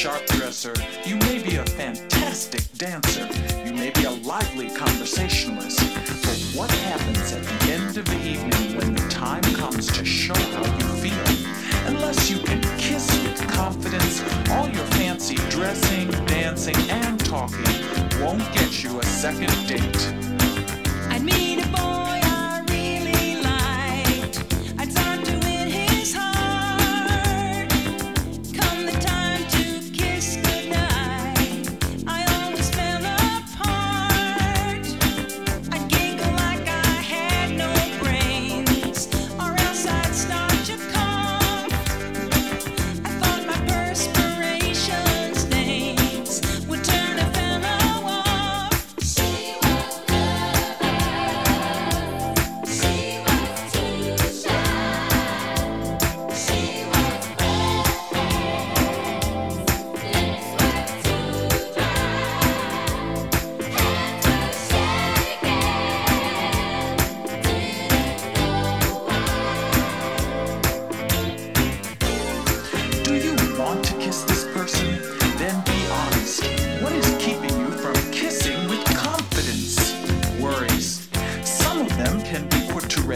sharp dresser. You may be a fantastic dancer. You may be a lively conversationalist. But what happens at the end of the evening when the time comes to show how you feel? Unless you can kiss with confidence, all your fancy dressing, dancing, and talking won't get you a second date.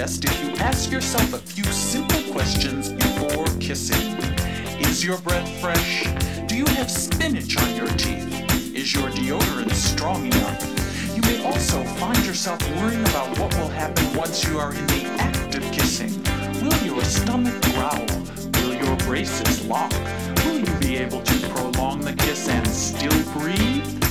Rest if you ask yourself a few simple questions before kissing. Is your breath fresh? Do you have spinach on your teeth? Is your deodorant strong enough? You may also find yourself worrying about what will happen once you are in the act of kissing. Will your stomach growl? Will your braces lock? Will you be able to prolong the kiss and still breathe?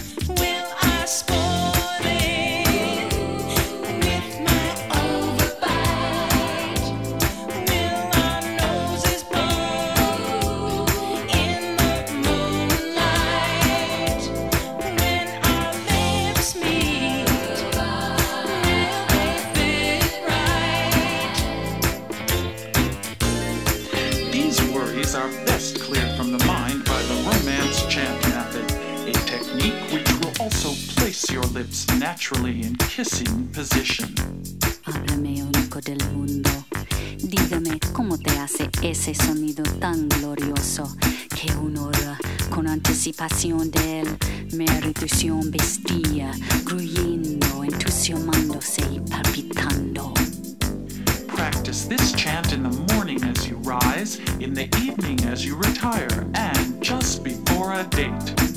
Are best cleared from the mind by the romance chant method, a technique which will also place your lips naturally in kissing position. Háblame, único del mundo. Dígame cómo te hace ese sonido tan glorioso que uno ora con anticipación de él. Vestía, gruyendo, entusiasmándose y palpitando. Practice this chant in the morning rise, in the evening as you retire, and just before a date.